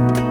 Bye.